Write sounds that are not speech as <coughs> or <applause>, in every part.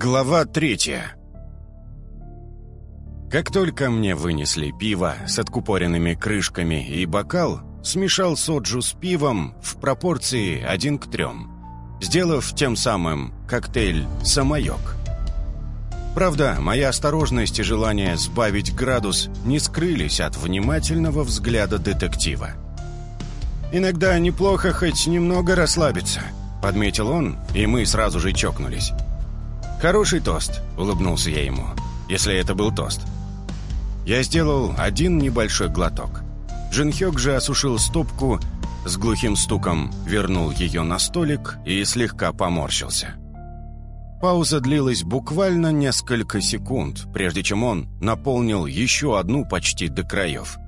Глава третья Как только мне вынесли пиво с откупоренными крышками и бокал, смешал соджу с пивом в пропорции один к трем, сделав тем самым коктейль «Самоёк». Правда, моя осторожность и желание сбавить градус не скрылись от внимательного взгляда детектива. «Иногда неплохо хоть немного расслабиться», — подметил он, и мы сразу же чокнулись. «Хороший тост», — улыбнулся я ему, если это был тост. Я сделал один небольшой глоток. Джинхёк же осушил стопку, с глухим стуком вернул ее на столик и слегка поморщился. Пауза длилась буквально несколько секунд, прежде чем он наполнил еще одну почти до краев.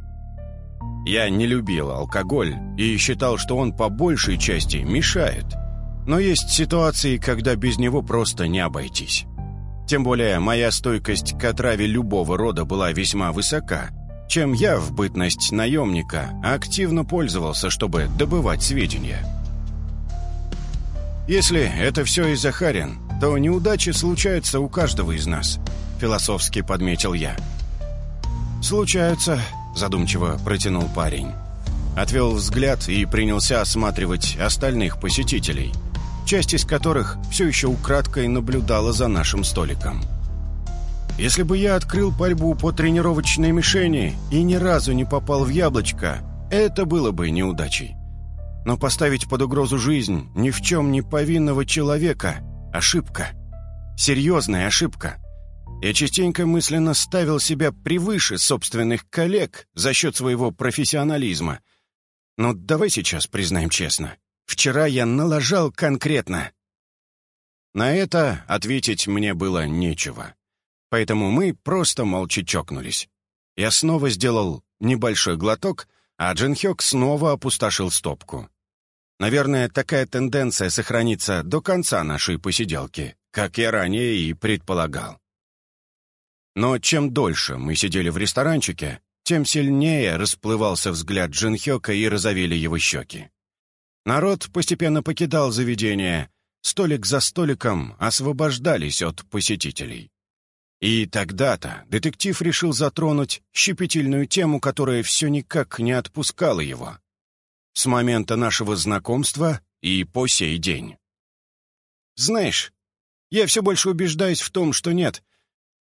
Я не любил алкоголь и считал, что он по большей части мешает. Но есть ситуации, когда без него просто не обойтись. Тем более моя стойкость к отраве любого рода была весьма высока, чем я в бытность наемника активно пользовался, чтобы добывать сведения. Если это все из-за Харин, то неудачи случаются у каждого из нас», — философски подметил я. «Случаются», — задумчиво протянул парень. Отвел взгляд и принялся осматривать остальных посетителей, часть из которых все еще украдкой наблюдала за нашим столиком. «Если бы я открыл пальбу по тренировочной мишени и ни разу не попал в яблочко, это было бы неудачей. Но поставить под угрозу жизнь ни в чем не повинного человека — ошибка. Серьезная ошибка. Я частенько мысленно ставил себя превыше собственных коллег за счет своего профессионализма. Но давай сейчас признаем честно. Вчера я налажал конкретно. На это ответить мне было нечего. Поэтому мы просто молча чокнулись. Я снова сделал небольшой глоток — а Джин Хёк снова опустошил стопку. Наверное, такая тенденция сохранится до конца нашей посиделки, как я ранее и предполагал. Но чем дольше мы сидели в ресторанчике, тем сильнее расплывался взгляд Джин Хёка и розовели его щеки. Народ постепенно покидал заведение, столик за столиком освобождались от посетителей. И тогда-то детектив решил затронуть щепетильную тему, которая все никак не отпускала его. С момента нашего знакомства и по сей день. «Знаешь, я все больше убеждаюсь в том, что нет.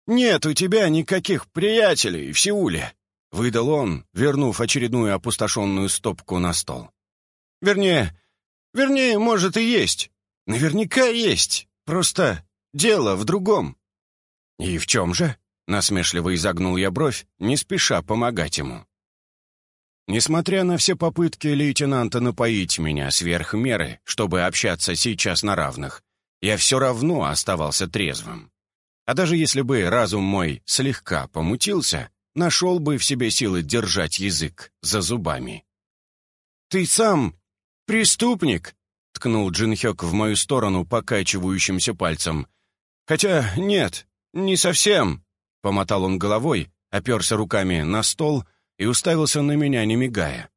Нет у тебя никаких приятелей в Сеуле», — выдал он, вернув очередную опустошенную стопку на стол. «Вернее, вернее, может и есть. Наверняка есть. Просто дело в другом». «И в чем же?» — насмешливо изогнул я бровь, не спеша помогать ему. Несмотря на все попытки лейтенанта напоить меня сверх меры, чтобы общаться сейчас на равных, я все равно оставался трезвым. А даже если бы разум мой слегка помутился, нашел бы в себе силы держать язык за зубами. «Ты сам преступник!» — ткнул Джинхёк в мою сторону покачивающимся пальцем. «Хотя нет, «Не совсем», — помотал он головой, оперся руками на стол и уставился на меня, не мигая.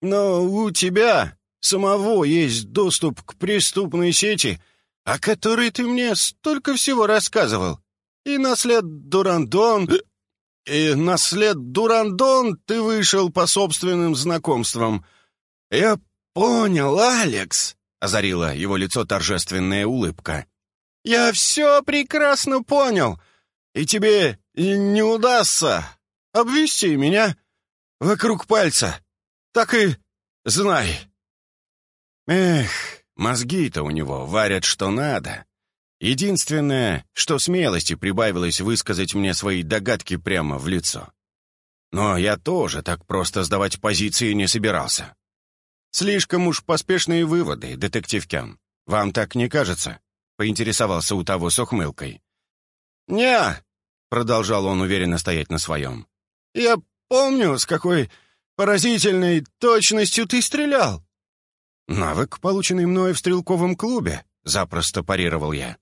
«Но у тебя самого есть доступ к преступной сети, о которой ты мне столько всего рассказывал. И наслед Дурандон... И наслед Дурандон ты вышел по собственным знакомствам. Я понял, Алекс!» — озарила его лицо торжественная улыбка. «Я все прекрасно понял, и тебе не удастся обвести меня вокруг пальца. Так и знай». Эх, мозги-то у него варят что надо. Единственное, что смелости прибавилось высказать мне свои догадки прямо в лицо. Но я тоже так просто сдавать позиции не собирался. Слишком уж поспешные выводы, детектив Кян. Вам так не кажется? — поинтересовался у того с ухмылкой. «Не!» — продолжал он уверенно стоять на своем. «Я помню, с какой поразительной точностью ты стрелял!» «Навык, полученный мной в стрелковом клубе», — запросто парировал я.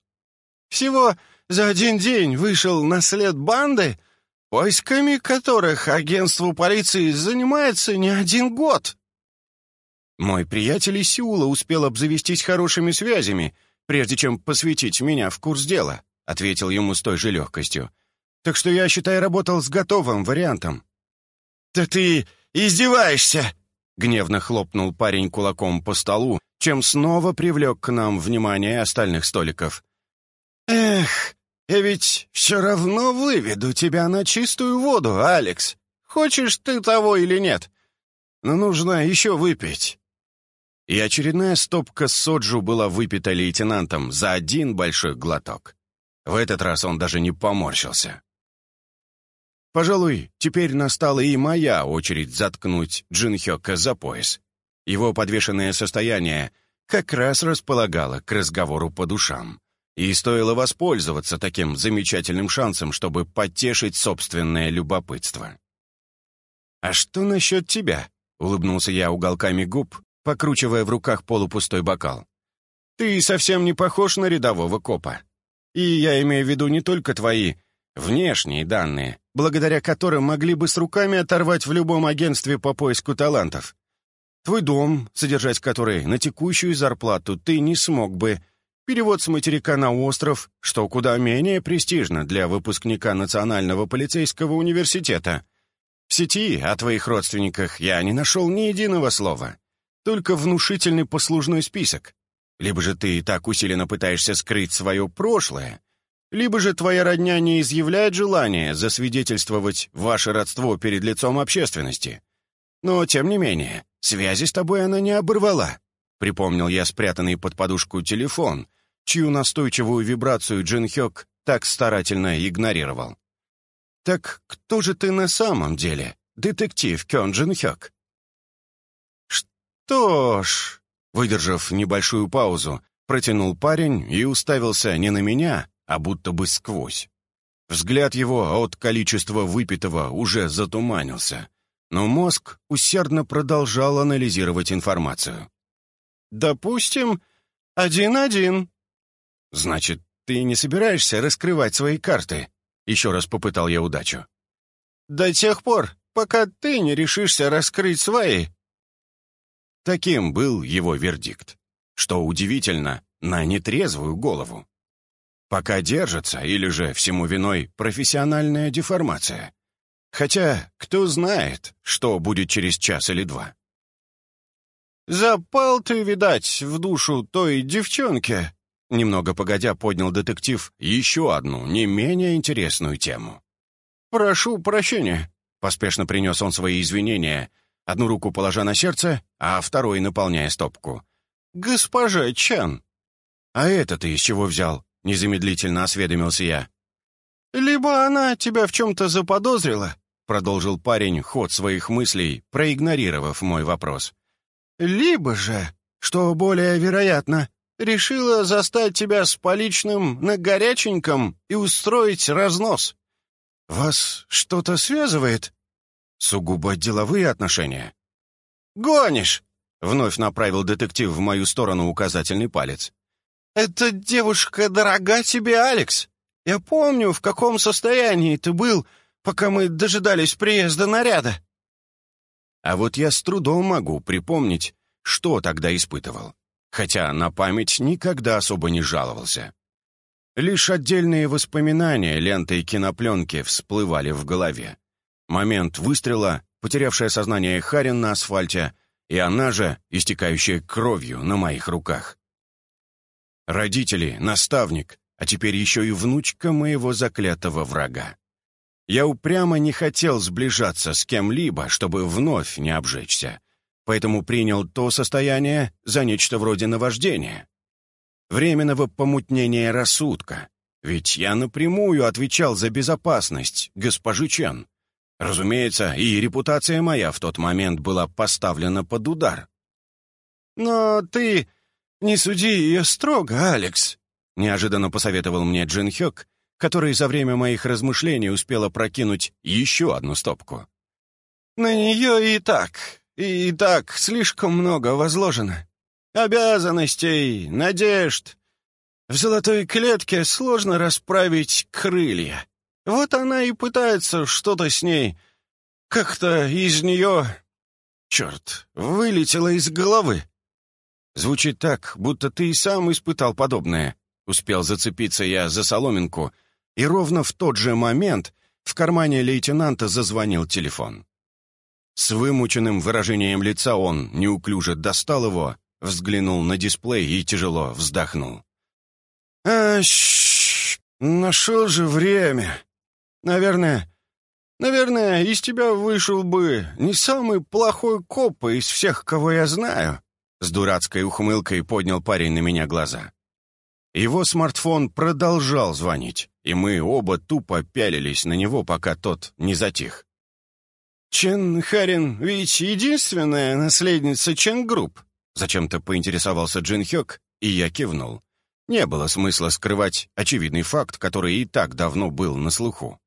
«Всего за один день вышел на след банды, поисками которых агентство полиции занимается не один год». Мой приятель из Сеула успел обзавестись хорошими связями прежде чем посвятить меня в курс дела», — ответил ему с той же легкостью. «Так что я, считай, работал с готовым вариантом». «Да ты издеваешься!» — гневно хлопнул парень кулаком по столу, чем снова привлек к нам внимание остальных столиков. «Эх, я ведь все равно выведу тебя на чистую воду, Алекс. Хочешь ты того или нет? Но нужно еще выпить». И очередная стопка соджу была выпита лейтенантом за один большой глоток. В этот раз он даже не поморщился. Пожалуй, теперь настала и моя очередь заткнуть Джинхёка за пояс. Его подвешенное состояние как раз располагало к разговору по душам. И стоило воспользоваться таким замечательным шансом, чтобы потешить собственное любопытство. «А что насчет тебя?» — улыбнулся я уголками губ, покручивая в руках полупустой бокал. «Ты совсем не похож на рядового копа. И я имею в виду не только твои внешние данные, благодаря которым могли бы с руками оторвать в любом агентстве по поиску талантов. Твой дом, содержать который на текущую зарплату ты не смог бы, перевод с материка на остров, что куда менее престижно для выпускника Национального полицейского университета. В сети о твоих родственниках я не нашел ни единого слова. Только внушительный послужной список. Либо же ты так усиленно пытаешься скрыть свое прошлое, либо же твоя родня не изъявляет желания засвидетельствовать ваше родство перед лицом общественности. Но, тем не менее, связи с тобой она не оборвала. Припомнил я спрятанный под подушку телефон, чью настойчивую вибрацию Джин Хёк так старательно игнорировал. «Так кто же ты на самом деле, детектив Кён Джин Хёк?» «Что ж...» Выдержав небольшую паузу, протянул парень и уставился не на меня, а будто бы сквозь. Взгляд его от количества выпитого уже затуманился, но мозг усердно продолжал анализировать информацию. «Допустим, один-один». «Значит, ты не собираешься раскрывать свои карты?» Еще раз попытал я удачу. «До тех пор, пока ты не решишься раскрыть свои», Таким был его вердикт. Что удивительно, на нетрезвую голову. Пока держится, или же всему виной профессиональная деформация. Хотя, кто знает, что будет через час или два. «Запал ты, видать, в душу той девчонки», Немного погодя поднял детектив еще одну, не менее интересную тему. «Прошу прощения», — поспешно принес он свои извинения, одну руку положа на сердце, а второй наполняя стопку. «Госпожа Чан!» «А это ты из чего взял?» — незамедлительно осведомился я. «Либо она тебя в чем-то заподозрила», — продолжил парень ход своих мыслей, проигнорировав мой вопрос. «Либо же, что более вероятно, решила застать тебя с поличным на горяченьком и устроить разнос. Вас что-то связывает?» Сугубо деловые отношения. «Гонишь!» — вновь направил детектив в мою сторону указательный палец. «Эта девушка дорога тебе, Алекс. Я помню, в каком состоянии ты был, пока мы дожидались приезда наряда». А вот я с трудом могу припомнить, что тогда испытывал, хотя на память никогда особо не жаловался. Лишь отдельные воспоминания лентой кинопленки всплывали в голове. Момент выстрела, потерявшая сознание Харин на асфальте, и она же, истекающая кровью на моих руках. Родители, наставник, а теперь еще и внучка моего заклятого врага. Я упрямо не хотел сближаться с кем-либо, чтобы вновь не обжечься, поэтому принял то состояние за нечто вроде наваждения. Временного помутнения рассудка, ведь я напрямую отвечал за безопасность госпожи Чен. Разумеется, и репутация моя в тот момент была поставлена под удар. «Но ты не суди ее строго, Алекс», — неожиданно посоветовал мне Джин Хёк, который за время моих размышлений успела прокинуть еще одну стопку. «На нее и так, и так слишком много возложено. Обязанностей, надежд. В золотой клетке сложно расправить крылья. Вот она и пытается что-то с ней. Как-то из нее... Черт, вылетело из головы. Звучит так, будто ты и сам испытал подобное. Успел зацепиться я за соломинку, и ровно в тот же момент в кармане лейтенанта зазвонил телефон. С вымученным выражением лица он неуклюже достал его, взглянул на дисплей и тяжело вздохнул. «А, нашел же время. Наверное, наверное, из тебя вышел бы не самый плохой коп из всех, кого я знаю». С дурацкой ухмылкой поднял парень на меня глаза. Его смартфон продолжал звонить, и мы оба тупо пялились на него, пока тот не затих. «Чен Харин ведь единственная наследница Чен Групп?» Зачем-то поинтересовался Джин Хёк, и я кивнул. Не было смысла скрывать очевидный факт, который и так давно был на слуху.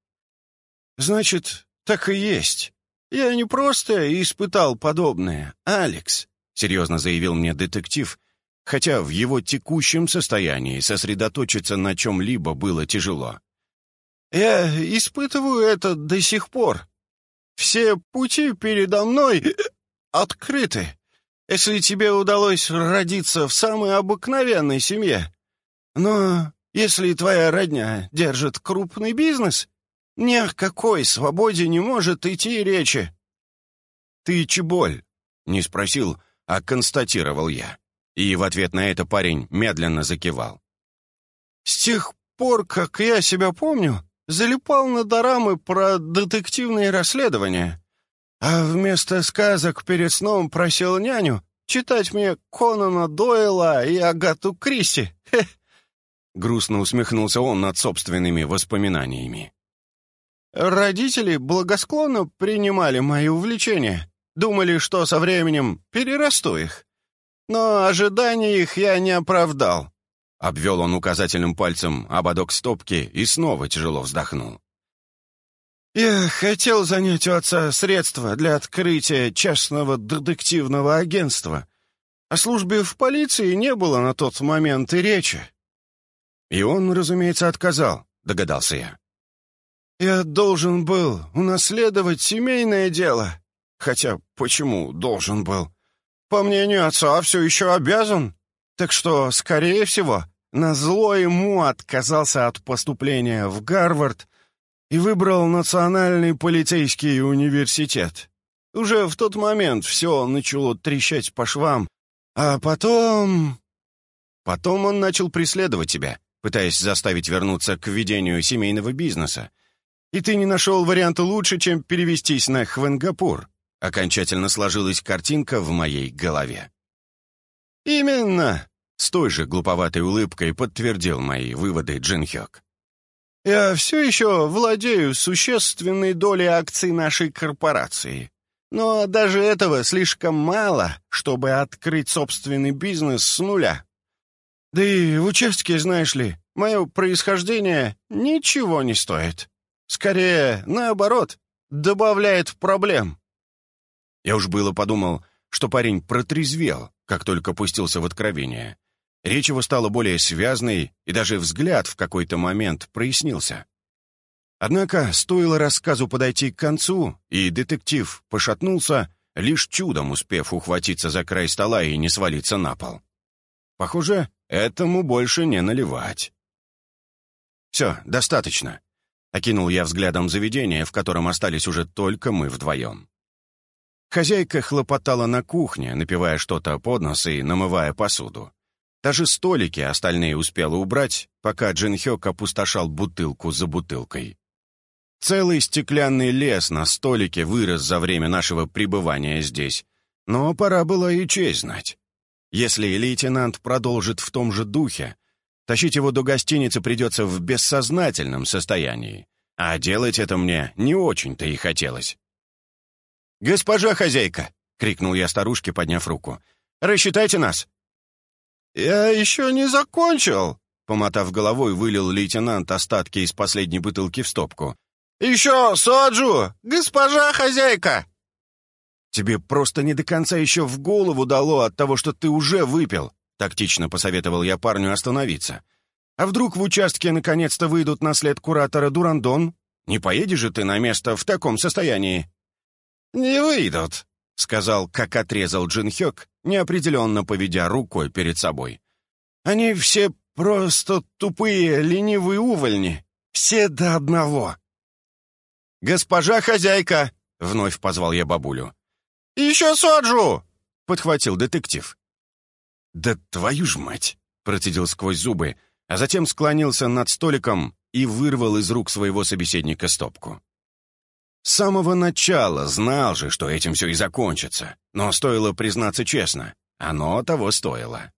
«Значит, так и есть. Я не просто испытал подобное, Алекс», — серьезно заявил мне детектив, хотя в его текущем состоянии сосредоточиться на чем-либо было тяжело. «Я испытываю это до сих пор. Все пути передо мной <coughs> открыты. Если тебе удалось родиться в самой обыкновенной семье. Но если твоя родня держит крупный бизнес, ни о какой свободе не может идти речи. «Ты чеболь?» — не спросил, а констатировал я. И в ответ на это парень медленно закивал. «С тех пор, как я себя помню, залипал на дорамы про детективные расследования, а вместо сказок перед сном просил няню читать мне Конана Дойла и Агату Кристи. <laughs> Хе. Грустно усмехнулся он над собственными воспоминаниями. Родители благосклонно принимали мои увлечения, думали, что со временем перерасту их. Но ожиданий их я не оправдал. Обвел он указательным пальцем ободок стопки и снова тяжело вздохнул. «Я хотел занять у отца средства для открытия частного детективного агентства. О службе в полиции не было на тот момент и речи». «И он, разумеется, отказал», — догадался я. «Я должен был унаследовать семейное дело. Хотя почему должен был? По мнению отца, все еще обязан. Так что, скорее всего, назло ему отказался от поступления в Гарвард и выбрал Национальный полицейский университет. Уже в тот момент все начало трещать по швам, а потом... Потом он начал преследовать тебя, пытаясь заставить вернуться к ведению семейного бизнеса. И ты не нашел варианта лучше, чем перевестись на Хвенгапур. Окончательно сложилась картинка в моей голове. «Именно!» — с той же глуповатой улыбкой подтвердил мои выводы Джин Хёк. «Я все еще владею существенной долей акций нашей корпорации. Но даже этого слишком мало, чтобы открыть собственный бизнес с нуля. Да и в участке, знаешь ли, мое происхождение ничего не стоит. Скорее, наоборот, добавляет проблем». Я уж было подумал, что парень протрезвел, как только пустился в откровение. Речь его стала более связной, и даже взгляд в какой-то момент прояснился. Однако стоило рассказу подойти к концу, и детектив пошатнулся, лишь чудом успев ухватиться за край стола и не свалиться на пол. Похоже, этому больше не наливать. «Все, достаточно», — окинул я взглядом заведение, в котором остались уже только мы вдвоем. Хозяйка хлопотала на кухне, напивая что-то под нос и намывая посуду. Даже столики остальные успела убрать, пока Джин Хёк опустошал бутылку за бутылкой. Целый стеклянный лес на столике вырос за время нашего пребывания здесь, но пора было и честь знать. Если лейтенант продолжит в том же духе, тащить его до гостиницы придется в бессознательном состоянии, а делать это мне не очень-то и хотелось. «Госпожа хозяйка!» — крикнул я старушке, подняв руку. «Рассчитайте нас!» «Я еще не закончил!» Помотав головой, вылил лейтенант остатки из последней бутылки в стопку. «Еще соджу! Госпожа хозяйка!» «Тебе просто не до конца еще в голову дало от того, что ты уже выпил», тактично посоветовал я парню остановиться. «А вдруг в участке наконец-то выйдут на след куратора Дурандон? Не поедешь же ты на место в таком состоянии?» «Не выйдут», сказал, как отрезал Джин Хёк, неопределенно поведя рукой перед собой. «Они все просто тупые, ленивые увольни. Все до одного». «Госпожа хозяйка!» — вновь позвал я бабулю. «Еще соджу!» — подхватил детектив. «Да твою ж мать!» — процедил сквозь зубы, а затем склонился над столиком и вырвал из рук своего собеседника стопку. С самого начала знал же, что этим все и закончится, но стоило признаться честно, оно того стоило.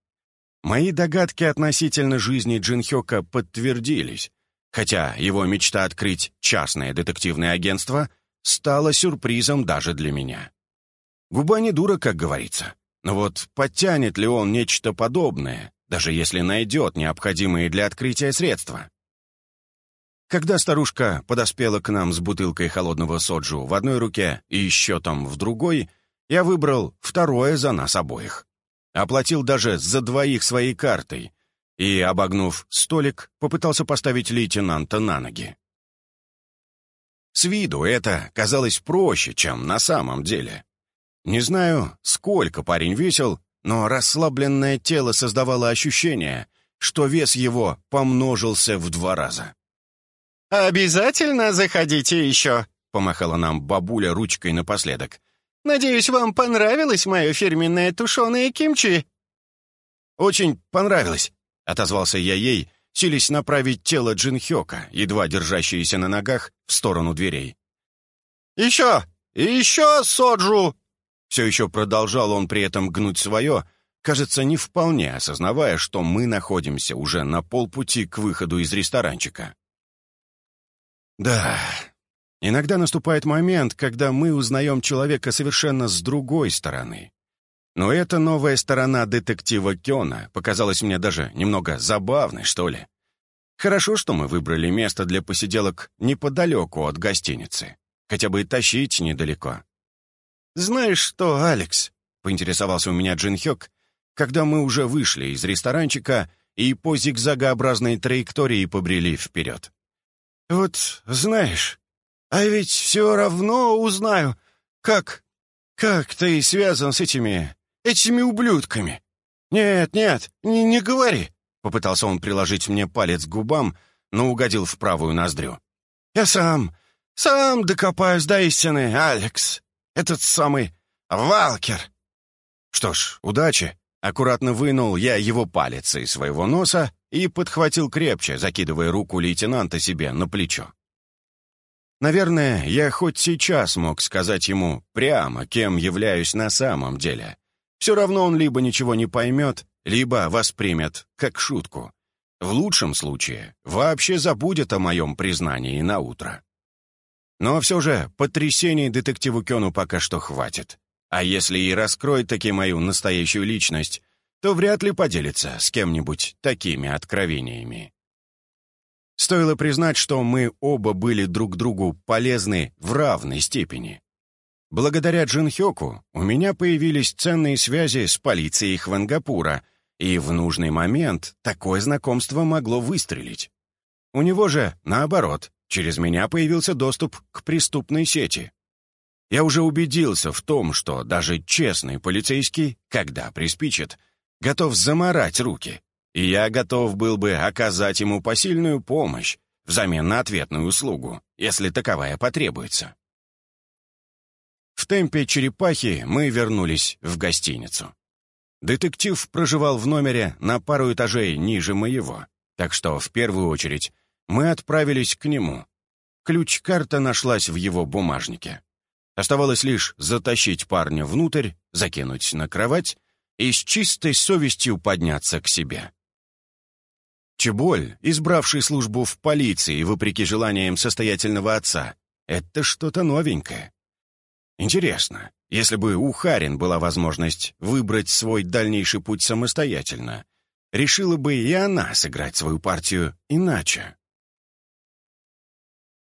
Мои догадки относительно жизни Джинхёка подтвердились, хотя его мечта открыть частное детективное агентство стала сюрпризом даже для меня. Губа не дура, как говорится. Но вот подтянет ли он нечто подобное, даже если найдет необходимые для открытия средства? Когда старушка подоспела к нам с бутылкой холодного соджу в одной руке и счетом в другой, я выбрал второе за нас обоих. Оплатил даже за двоих своей картой и, обогнув столик, попытался поставить лейтенанта на ноги. С виду это казалось проще, чем на самом деле. Не знаю, сколько парень весил, но расслабленное тело создавало ощущение, что вес его помножился в два раза. «Обязательно заходите еще», — помахала нам бабуля ручкой напоследок. «Надеюсь, вам понравилось мое фирменное тушеное кимчи?» «Очень понравилось», — отозвался я ей, сились направить тело Джинхёка, едва держащееся на ногах, в сторону дверей. «Еще! Еще соджу!» Все еще продолжал он при этом гнуть свое, кажется, не вполне осознавая, что мы находимся уже на полпути к выходу из ресторанчика. Да, иногда наступает момент, когда мы узнаем человека совершенно с другой стороны. Но эта новая сторона детектива Кёна показалась мне даже немного забавной, что ли. Хорошо, что мы выбрали место для посиделок неподалеку от гостиницы. Хотя бы и тащить недалеко. «Знаешь что, Алекс?» — поинтересовался у меня Джин Хёк, когда мы уже вышли из ресторанчика и по зигзагообразной траектории побрели вперед. «Вот, знаешь, а ведь все равно узнаю, как... как ты связан с этими... этими ублюдками. Нет, нет, не, не говори!» Попытался он приложить мне палец к губам, но угодил в правую ноздрю. «Я сам, сам докопаюсь до истины, Алекс. Этот самый Валкер!» Что ж, удачи. Аккуратно вынул я его палец из своего носа и подхватил крепче, закидывая руку лейтенанта себе на плечо. Наверное, я хоть сейчас мог сказать ему прямо, кем являюсь на самом деле. Все равно он либо ничего не поймет, либо воспримет как шутку. В лучшем случае вообще забудет о моем признании на утро. Но все же потрясений детективу Кёну пока что хватит. А если и раскроет таки мою настоящую личность, то вряд ли поделится с кем-нибудь такими откровениями. Стоило признать, что мы оба были друг другу полезны в равной степени. Благодаря Джин Хёку у меня появились ценные связи с полицией Хвангапура, и в нужный момент такое знакомство могло выстрелить. У него же, наоборот, через меня появился доступ к преступной сети. Я уже убедился в том, что даже честный полицейский, когда приспичит, готов заморать руки, и я готов был бы оказать ему посильную помощь взамен на ответную услугу, если таковая потребуется. В темпе черепахи мы вернулись в гостиницу. Детектив проживал в номере на пару этажей ниже моего, так что в первую очередь мы отправились к нему. Ключ-карта нашлась в его бумажнике. Оставалось лишь затащить парня внутрь, закинуть на кровать и с чистой совестью подняться к себе. Чеболь, избравший службу в полиции вопреки желаниям состоятельного отца, это что-то новенькое. Интересно, если бы у Харин была возможность выбрать свой дальнейший путь самостоятельно, решила бы и она сыграть свою партию иначе.